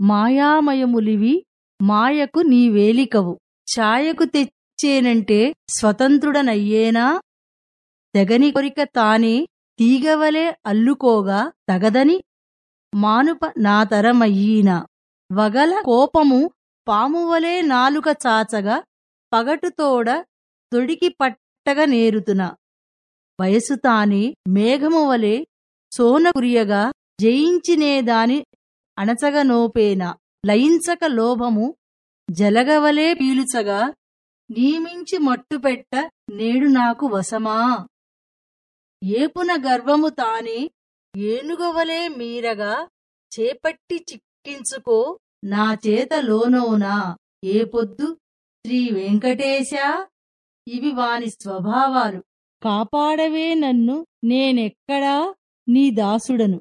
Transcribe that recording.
మాయామయములివి మాయకు నీవేలికవు ఛాయకు తెచ్చేనంటే స్వతంత్రుడనయ్యేనా? తెగని కొరిక తానే తీగవలే అల్లుకోగా తగదని మానుప నాతరమయ్యీనా వగల కోపము పామువలే నాలుక చాచగా పగటుతోడ తొడికి పట్టగ నేరుతున. వయసు తానే మేఘమువలే సోన కురియగా జయించినేదాని అణచగ నోపేన లయించక లోభము జలగవలే పీలుచగా నియమించి మట్టుపెట్ట నేడు నాకు వశమా? ఏపున గర్వము తానే ఏనుగవలే మీరగా చేపట్టి చిక్కించుకో నా చేత లోనోనా ఏ పొద్దు? శ్రీ వెంకటేశా? ఇవి వాని స్వభావాలు. కాపాడవే నన్ను నేనెక్కడా? నీ దాసుడను.